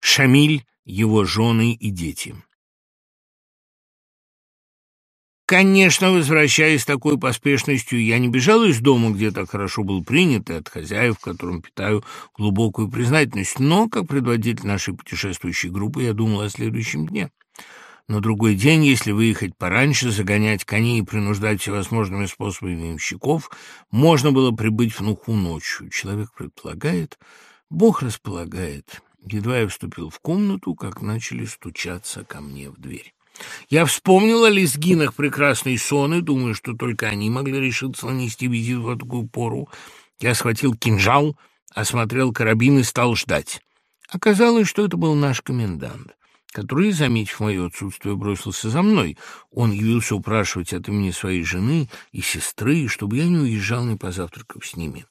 Шамиль, его жены и дети. Конечно, возвращаясь с такой поспешностью, я не бежал из дома, где так хорошо был принят, и от хозяев, которым питаю глубокую признательность, но, как предводитель нашей путешествующей группы, я думал о следующем дне. На другой день, если выехать пораньше, загонять коней и принуждать всевозможными способами ямщиков, можно было прибыть в Нуху ночью. Человек предполагает, Бог располагает. Едва я вступил в комнату, как начали стучаться ко мне в дверь. Я вспомнил о лезгинах прекрасной соны, думаю, что только они могли решиться нанести визит в такую пору. Я схватил кинжал, осмотрел карабин и стал ждать. Оказалось, что это был наш комендант, который, заметив мое отсутствие, бросился за мной. Он явился упрашивать от имени своей жены и сестры, чтобы я не уезжал, не позавтракав с ними.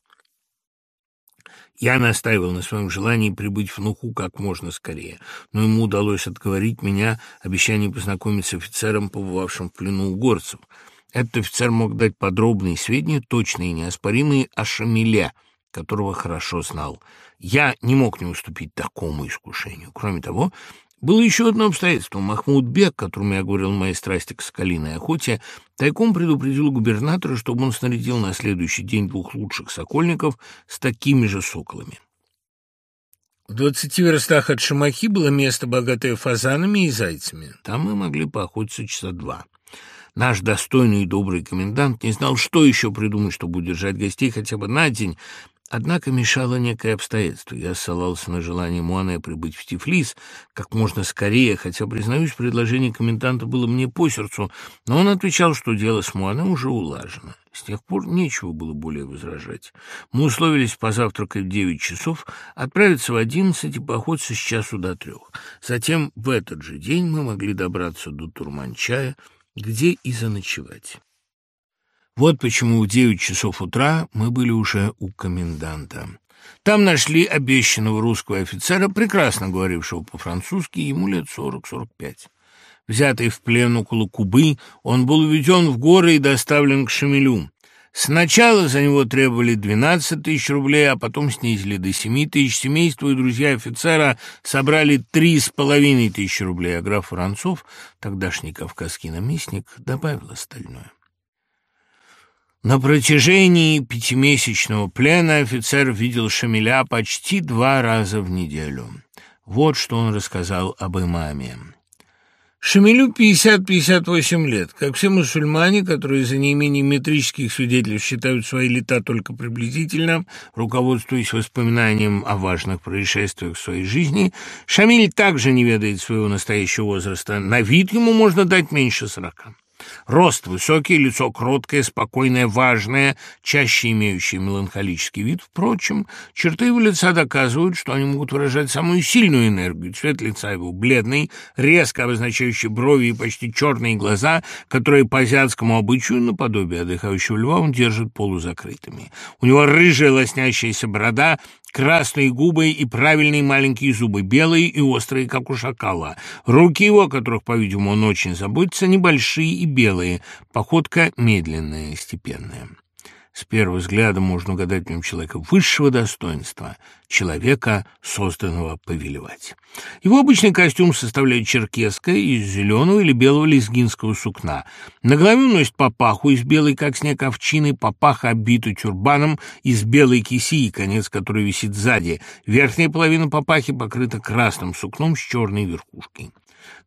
Я настаивал на своем желании прибыть в Нуху как можно скорее, но ему удалось отговорить меня обещанием познакомиться с офицером, побывавшим в плену у горцев. Этот офицер мог дать подробные сведения, точные и неоспоримые, о Шамиле, которого хорошо знал. Я не мог не уступить такому искушению. Кроме того, было еще одно обстоятельство. Махмуд Бек, которому я говорил моей страсти к скалиной охоте, тайком предупредил губернатора, чтобы он снарядил на следующий день двух лучших сокольников с такими же соколами. В двадцати верстах от Шамахи было место, богатое фазанами и зайцами. Там мы могли поохотиться часа два. Наш достойный и добрый комендант не знал, что еще придумать, чтобы удержать гостей хотя бы на день, Однако мешало некое обстоятельство. Я ссылался на желание Муане прибыть в Тифлис как можно скорее, хотя, признаюсь, предложение коменданта было мне по сердцу, но он отвечал, что дело с Муане уже улажено. С тех пор нечего было более возражать. Мы условились позавтракать в девять часов, отправиться в одиннадцать и поохотиться с часу до трех. Затем в этот же день мы могли добраться до Турманчая, где и заночевать. Вот почему в девять часов утра мы были уже у коменданта. Там нашли обещанного русского офицера, прекрасно говорившего по-французски, ему лет сорок-сорок пять. Взятый в плен около Кубы, он был уведен в горы и доставлен к Шамилю. Сначала за него требовали 12 тысяч рублей, а потом снизили до 7 тысяч. Семейство и друзья офицера собрали три с половиной тысячи рублей, а граф Воронцов, тогдашний кавказский наместник, добавил остальное. На протяжении пятимесячного плена офицер видел Шамиля почти два раза в неделю. Вот что он рассказал об имаме. Шамилю 50-58 лет. Как все мусульмане, которые за неимением метрических свидетельств считают свои лета только приблизительно, руководствуясь воспоминанием о важных происшествиях в своей жизни, Шамиль также не ведает своего настоящего возраста. На вид ему можно дать меньше сорока. Рост высокий, лицо кроткое, спокойное, важное, чаще имеющее меланхолический вид. Впрочем, черты его лица доказывают, что они могут выражать самую сильную энергию. Цвет лица его бледный, резко обозначающий брови и почти черные глаза, которые по азиатскому обычаю, наподобие отдыхающего льва, он держит полузакрытыми. У него рыжая лоснящаяся борода, красные губы и правильные маленькие зубы, белые и острые, как у шакала. Руки его, о которых, по-видимому, он очень заботится, небольшие и белые, походка медленная, степенная. С первого взгляда можно угадать в нем человека высшего достоинства, человека, созданного повелевать. Его обычный костюм составляет черкеска из зеленого или белого лезгинского сукна. На голове носит папаху из белой, как снег, овчины, папаха обита тюрбаном из белой киси, конец которой висит сзади. Верхняя половина папахи покрыта красным сукном с черной верхушкой.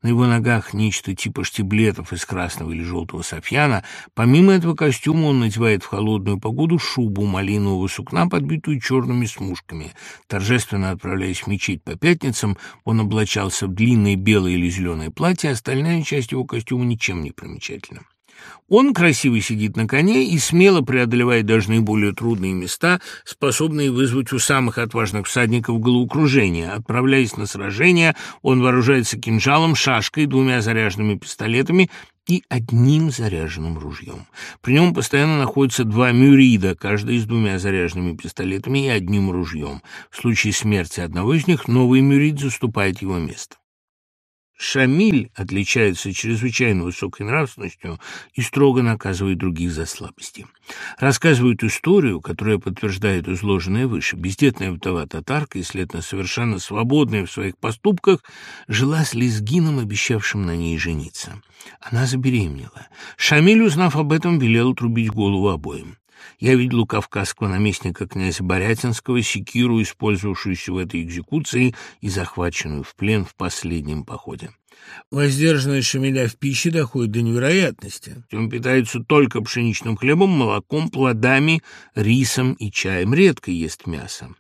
На его ногах нечто типа штиблетов из красного или желтого софьяна. Помимо этого костюма он надевает в холодную погоду шубу малинового сукна, подбитую черными смушками. Торжественно отправляясь в мечеть по пятницам, он облачался в длинное белое или зеленое платье, остальная часть его костюма ничем не примечательна. Он красиво сидит на коне и смело преодолевает даже наиболее трудные места, способные вызвать у самых отважных всадников головокружение. Отправляясь на сражение, он вооружается кинжалом, шашкой, двумя заряженными пистолетами и одним заряженным ружьем. При нем постоянно находятся два мюрида, каждый с двумя заряженными пистолетами и одним ружьем. В случае смерти одного из них новый мюрид заступает его место. Шамиль отличается чрезвычайно высокой нравственностью и строго наказывает других за слабости. Рассказывают историю, которая подтверждает изложенное выше. Бездетная вдова татарка и, следовательно, совершенно свободная в своих поступках, жила с лезгином, обещавшим на ней жениться. Она забеременела. Шамиль, узнав об этом, велел отрубить голову обоим. Я видел у кавказского наместника князя Борятинского секиру, использовавшуюся в этой экзекуции и захваченную в плен в последнем походе. Воздержанность Шамиля в пище доходит до невероятности. Он питается только пшеничным хлебом, молоком, плодами, рисом и чаем. Редко ест мясо.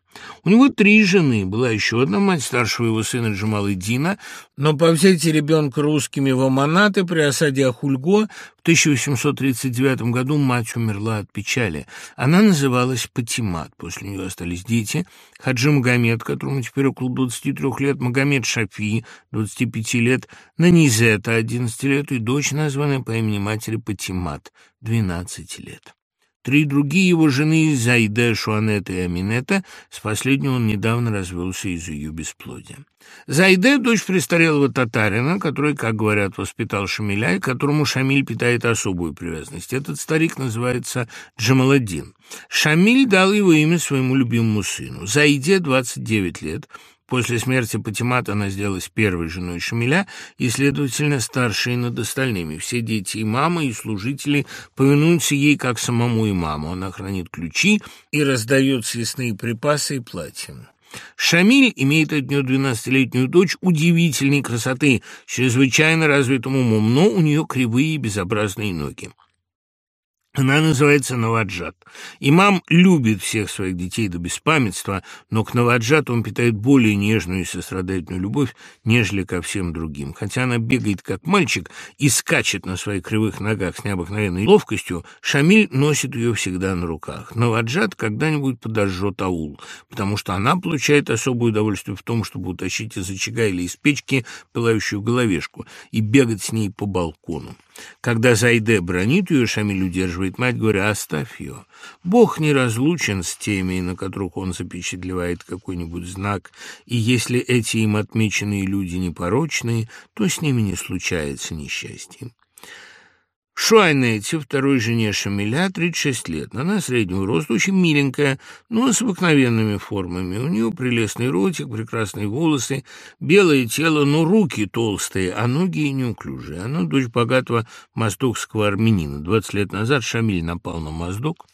У него три жены, была еще одна мать старшего его сына Джамалыдина, но по взятии ребенка русскими в Аманаты при осаде Ахульго в 1839 году мать умерла от печали. Она называлась Патимат, после нее остались дети, Хаджи Магомед, которому теперь около 23 лет, Магомед Шафи, 25 лет, Нанизета, 11 лет, и дочь, названная по имени матери Патимат, 12 лет. Три другие его жены, Зайде, Шуанета и Аминета, с последней он недавно развелся из-за ее бесплодия. Зайде — дочь престарелого татарина, который, как говорят, воспитал Шамиля, и которому Шамиль питает особую привязанность. Этот старик называется Джамаладдин. Шамиль дал его имя своему любимому сыну. Зайде 29 лет — После смерти Патимата она сделалась первой женой Шамиля и, следовательно, старшей над остальными. Все дети имама и служители повинуются ей как самому имаму. Она хранит ключи и раздает съестные припасы и платья. Шамиль имеет от нее двенадцатилетнюю дочь удивительной красоты, чрезвычайно развитым умом, но у нее кривые и безобразные ноги. Она называется Наваджат. Имам любит всех своих детей до беспамятства, но к Наваджату он питает более нежную и сострадательную любовь, нежели ко всем другим. Хотя она бегает как мальчик и скачет на своих кривых ногах с необыкновенной ловкостью, Шамиль носит ее всегда на руках. Наваджат когда-нибудь подожжет аул, потому что она получает особое удовольствие в том, чтобы утащить из очага или из печки пылающую головешку и бегать с ней по балкону. Когда Зайде бронит ее, Шамиль удерживает мать, говоря, оставь ее. Бог не разлучен с теми, на которых он запечатлевает какой-нибудь знак, и если эти им отмеченные люди непорочные, то с ними не случается несчастья. Шуайнете, второй жене Шамиля, 36 лет. Она среднего роста, очень миленькая, но с обыкновенными формами. У нее прелестный ротик, прекрасные волосы, белое тело, но руки толстые, а ноги неуклюжие. Она дочь богатого моздокского армянина. 20 лет назад Шамиль напал на Моздок,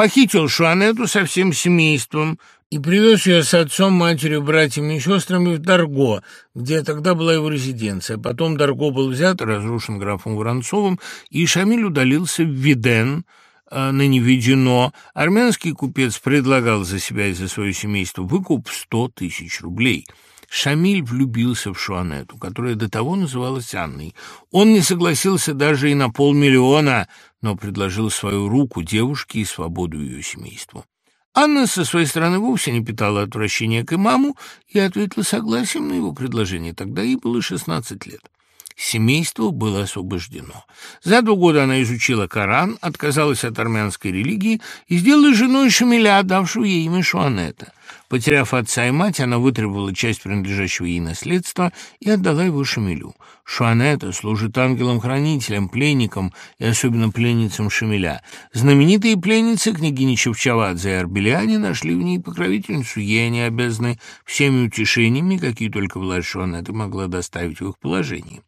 похитил Шуанету со всем семейством, и привез ее с отцом, матерью, братьями и сестрами в Дарго, где тогда была его резиденция. Потом Дарго был взят и разрушен графом Воронцовым, и Шамиль удалился в Виден, э, ныне Ведено. Армянский купец предлагал за себя и за свое семейство выкуп сто тысяч рублей. Шамиль влюбился в Шуанету, которая до того называлась Анной. Он не согласился даже и на полмиллиона, но предложил свою руку девушке и свободу ее семейству. Анна со своей стороны вовсе не питала отвращения к имаму и ответила согласием на его предложение. Тогда ей было 16 лет. Семейство было освобождено. За два года она изучила Коран, отказалась от армянской религии и сделала женой Шамиля, давшего ей имя Шуанета. Потеряв отца и мать, она вытребовала часть принадлежащего ей наследства и отдала его Шамилю. Шуанета служит ангелом-хранителем, пленником и особенно пленницам Шамиля. Знаменитые пленницы княгини Чевчавадзе и Арбеляне нашли в ней покровительницу. Ей они обязаны всеми утешениями, какие только власть Шуанеты могла доставить в их положении.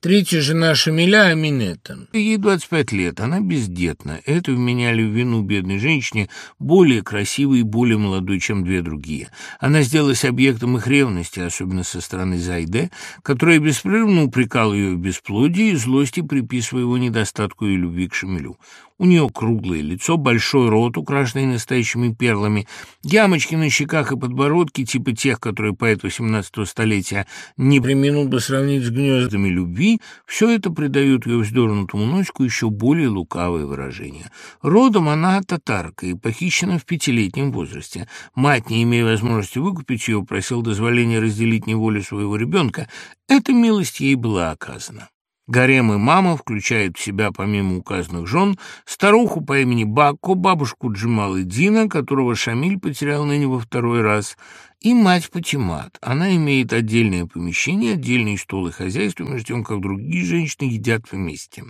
Третья жена Шамиля Аминета. Ей 25 лет, она бездетна. Это вменяли в вину бедной женщине, более красивой и более молодой, чем две другие. Она сделалась объектом их ревности, особенно со стороны Зайде, которая беспрерывно упрекала ее в бесплодии и злости, приписывая его недостатку и любви к Шамилю. У нее круглое лицо, большой рот, украшенный настоящими перлами, ямочки на щеках и подбородке, типа тех, которые поэт XVIII столетия не применил бы сравнить с гнездами любви, все это придает ее вздернутому носику еще более лукавое выражение. Родом она татарка и похищена в пятилетнем возрасте. Мать, не имея возможности выкупить ее, просил дозволения разделить неволю своего ребенка. Эта милость ей была оказана. Гарем и мама включают в себя, помимо указанных жен, старуху по имени Бакко, бабушку Джамалы Дина, которого Шамиль потерял ныне во второй раз, и мать Патимат. Она имеет отдельное помещение, отдельный стол и хозяйство, между тем, как другие женщины едят вместе.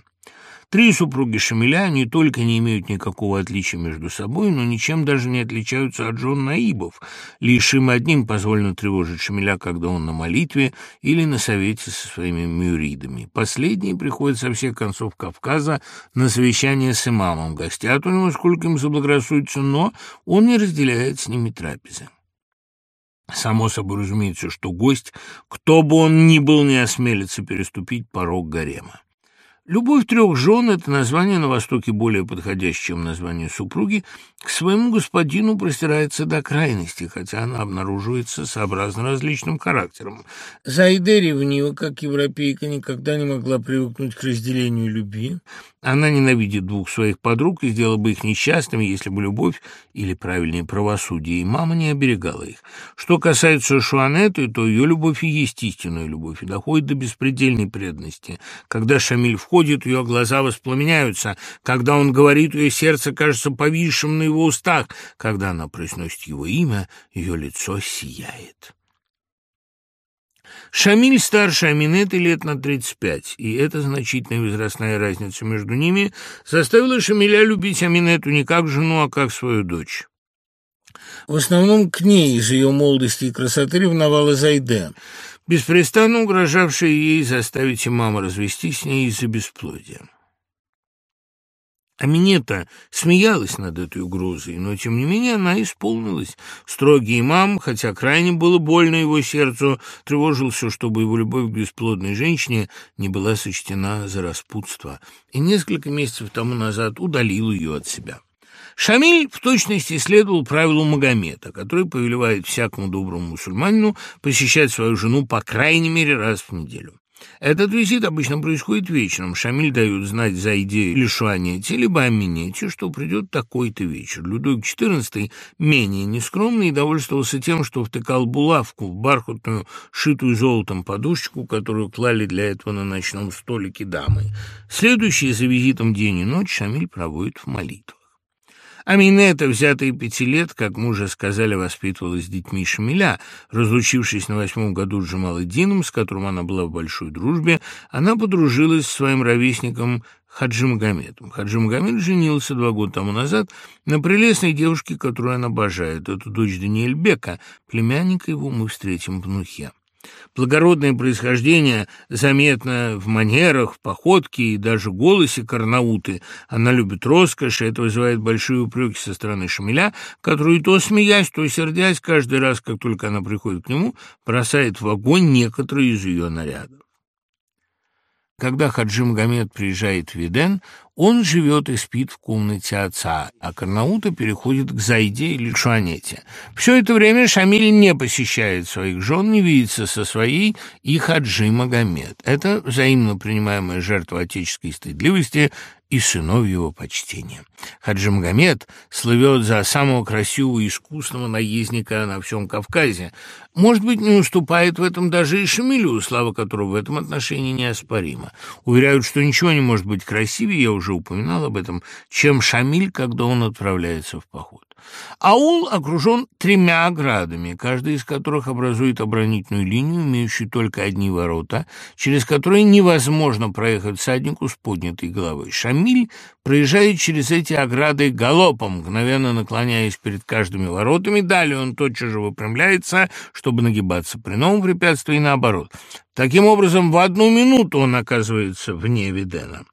Три супруги Шамиля не только не имеют никакого отличия между собой, но ничем даже не отличаются от жен Наибов. Лишь им одним позволено тревожить Шамиля, когда он на молитве или на совете со своими мюридами. Последние приходят со всех концов Кавказа на совещание с имамом. Гостят у него, сколько им заблагорассудится, но он не разделяет с ними трапезы. Само собой разумеется, что гость, кто бы он ни был, не осмелится переступить порог гарема. Любовь трех жен — это название на Востоке более подходящее, чем название супруги, к своему господину простирается до крайности, хотя она обнаруживается сообразно различным характером. Зайде ревнива, как европейка, никогда не могла привыкнуть к разделению любви. Она ненавидит двух своих подруг и сделала бы их несчастными, если бы любовь, или, правильнее, правосудие, и мама не оберегала их. Что касается Шуанеты, то ее любовь и есть истинная любовь, и доходит до беспредельной преданности. Когда Шамиль входит, ее глаза воспламеняются. Когда он говорит, ее сердце кажется повисшим на его устах. Когда она произносит его имя, ее лицо сияет. Шамиль старше Аминеты лет на 35, и эта значительная возрастная разница между ними заставила Шамиля любить Аминету не как жену, а как свою дочь. В основном к ней из ее молодости и красоты ревновала Зайде, беспрестанно угрожавшая ей заставить маму развестись с ней из-за бесплодия. Аминета смеялась над этой угрозой, но, тем не менее, она исполнилась. Строгий имам, хотя крайне было больно его сердцу, тревожился, чтобы его любовь к бесплодной женщине не была сочтена за распутство, и несколько месяцев тому назад удалил ее от себя. Шамиль в точности следовал правилу Магомета, который повелевает всякому доброму мусульманину посещать свою жену по крайней мере раз в неделю. Этот визит обычно происходит вечером. Шамиль дает знать за идею Лишуанете, либо Аминете, что придет такой-то вечер. Людовик XIV, менее нескромный, довольствовался тем, что втыкал булавку в бархатную, шитую золотом подушечку, которую клали для этого на ночном столике дамы. Следующий за визитом день и ночь Шамиль проводит в молитву. Аминета, взятая пяти лет, как мы уже сказали, воспитывалась с детьми Шамиля. Разлучившись на восьмом году с Джамаладдином, с которым она была в большой дружбе, она подружилась с своим ровесником Хаджи Магомедом. Хаджи Магомед женился два года тому назад на прелестной девушке, которую он обожает. Это дочь Даниэль Бека, племянника его мы встретим в Нухе. Благородное происхождение заметно в манерах, в походке и даже голосе Карнауты. Она любит роскошь, и это вызывает большие упреки со стороны Шамиля, который то смеясь, то сердясь, каждый раз, как только она приходит к нему, бросает в огонь некоторые из ее нарядов. Когда Хаджи Магомед приезжает в Виден, он живет и спит в комнате отца, а Карнаута переходит к Зайде или Шуанете. Все это время Шамиль не посещает своих жен, не видится со своей и Хаджи Магомед. Это взаимно принимаемая жертва отеческой стыдливости и сыновьего почтения. Хаджи Магомед слывет за самого красивого и искусного наездника на всем Кавказе. Может быть, не уступает в этом даже и Шамилю, слава которого в этом отношении неоспорима. Уверяют, что ничего не может быть красивее, я уже упоминал об этом, чем Шамиль, когда он отправляется в поход. Аул окружен тремя оградами, каждая из которых образует оборонительную линию, имеющую только одни ворота, через которые невозможно проехать всаднику с поднятой головой. Шамиль проезжает через эти ограды галопом, мгновенно наклоняясь перед каждыми воротами. Далее он тотчас же выпрямляется, чтобы нагибаться при новом препятствии наоборот. Таким образом, в одну минуту он оказывается вне Видена.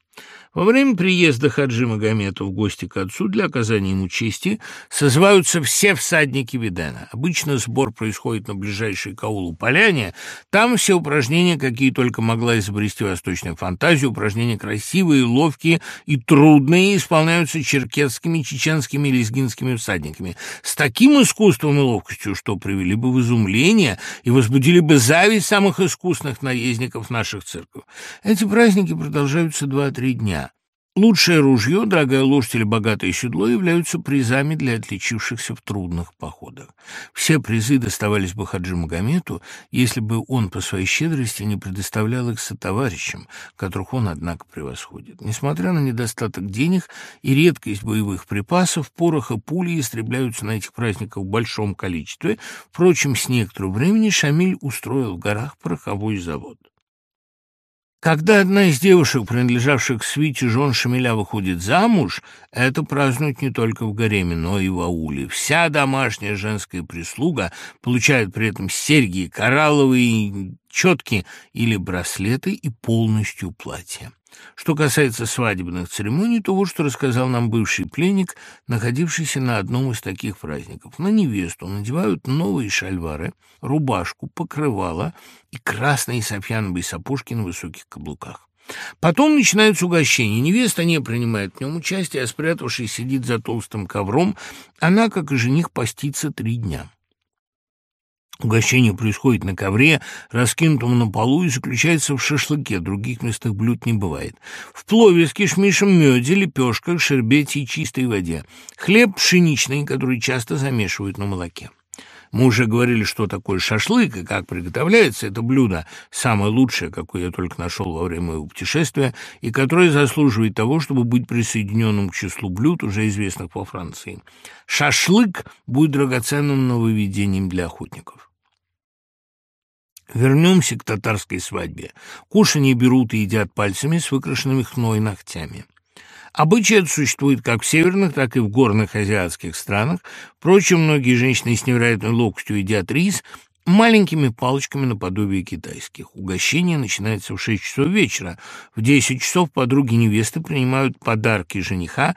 Во время приезда Хаджи Магомета в гости к отцу для оказания ему чести созываются все всадники Видена. Обычно сбор происходит на ближайшей к аулу поляне. Там все упражнения, какие только могла изобрести восточная фантазия, упражнения красивые, ловкие и трудные, исполняются черкесскими, чеченскими и лезгинскими всадниками. С таким искусством и ловкостью, что привели бы в изумление и возбудили бы зависть самых искусных наездников наших церквей. Эти праздники продолжаются два-три дня. Лучшее ружье, дорогая лошадь или богатое седло являются призами для отличившихся в трудных походах. Все призы доставались бы Хаджи Магомету, если бы он по своей щедрости не предоставлял их сотоварищам, которых он, однако, превосходит. Несмотря на недостаток денег и редкость боевых припасов, порох и пули истребляются на этих праздниках в большом количестве. Впрочем, с некоторого времени Шамиль устроил в горах пороховой завод. Когда одна из девушек, принадлежавших к свите жен Шамиля, выходит замуж, это празднуют не только в гареме, но и в ауле. Вся домашняя женская прислуга получает при этом серьги, коралловые четки или браслеты и полностью платье. Что касается свадебных церемоний, то вот что рассказал нам бывший пленник, находившийся на одном из таких праздников. На невесту надевают новые шальвары, рубашку, покрывало и красные софьяновые сапожки на высоких каблуках. Потом начинаются угощения. Невеста не принимает в нем участия, а спрятавшись сидит за толстым ковром. Она, как и жених, постится три дня. Угощение происходит на ковре, раскинутом на полу, и заключается в шашлыке, других местных блюд не бывает. В плове с кишмишем, меде, лепешках, шербете и чистой воде. Хлеб пшеничный, который часто замешивают на молоке. Мы уже говорили, что такое шашлык и как приготовляется это блюдо, самое лучшее, какое я только нашел во время моего путешествия, и которое заслуживает того, чтобы быть присоединенным к числу блюд, уже известных во Франции. Шашлык будет драгоценным нововведением для охотников. Вернемся к татарской свадьбе. Кушанье берут и едят пальцами с выкрашенными хной ногтями. Обычай это существует как в северных, так и в горных азиатских странах. Впрочем, многие женщины с невероятной ловкостью едят рис маленькими палочками наподобие китайских. Угощение начинается в 6 часов вечера. В 10 часов подруги невесты принимают подарки жениха,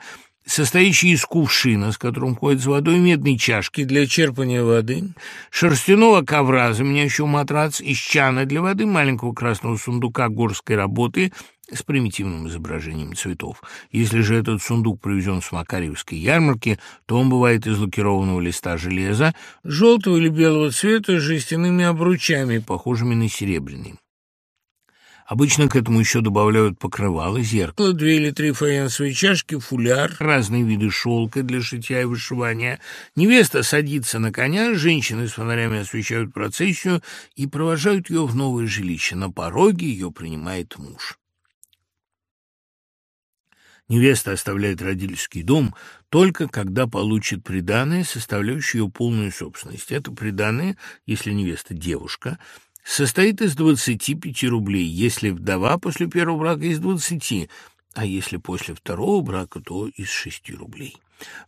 состоящий из кувшина, с которым ходят с водой, медной чашки для черпания воды, шерстяного ковра, заменяющего матрац, из чана для воды, маленького красного сундука горской работы с примитивным изображением цветов. Если же этот сундук привезен с Макарьевской ярмарки, то он бывает из лакированного листа железа, желтого или белого цвета, с жестяными обручами, похожими на серебряные. Обычно к этому еще добавляют покрывало, зеркало, две или три фаянсовые чашки, фуляр, разные виды шелка для шитья и вышивания. Невеста садится на коня, женщины с фонарями освещают процессию и провожают ее в новое жилище. На пороге ее принимает муж. Невеста оставляет родительский дом только когда получит приданое, составляющее ее полную собственность. Это приданое, если невеста девушка, состоит из 25 рублей, если вдова после первого брака из 20, а если после второго брака, то из 6 рублей.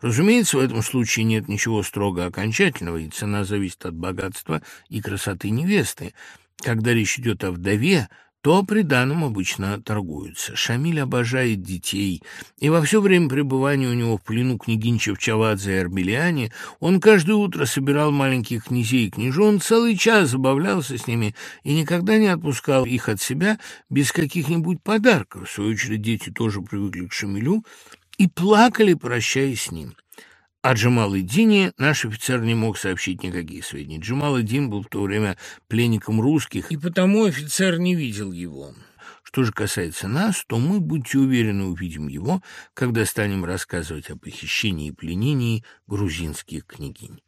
Разумеется, в этом случае нет ничего строго окончательного, и цена зависит от богатства и красоты невесты. Когда речь идет о вдове, то приданым обычно торгуются. Шамиль обожает детей, и во все время пребывания у него в плену княгинь Чавчавадзе и Арбелиане он каждое утро собирал маленьких князей и княжон, целый час забавлялся с ними и никогда не отпускал их от себя без каких-нибудь подарков. В свою очередь дети тоже привыкли к Шамилю и плакали, прощаясь с ним. О Джамал-Эдине наш офицер не мог сообщить никаких сведений. Джамал-Эдин был в то время пленником русских, и потому офицер не видел его. Что же касается нас, то мы, будьте уверены, увидим его, когда станем рассказывать о похищении и пленении грузинских княгинь.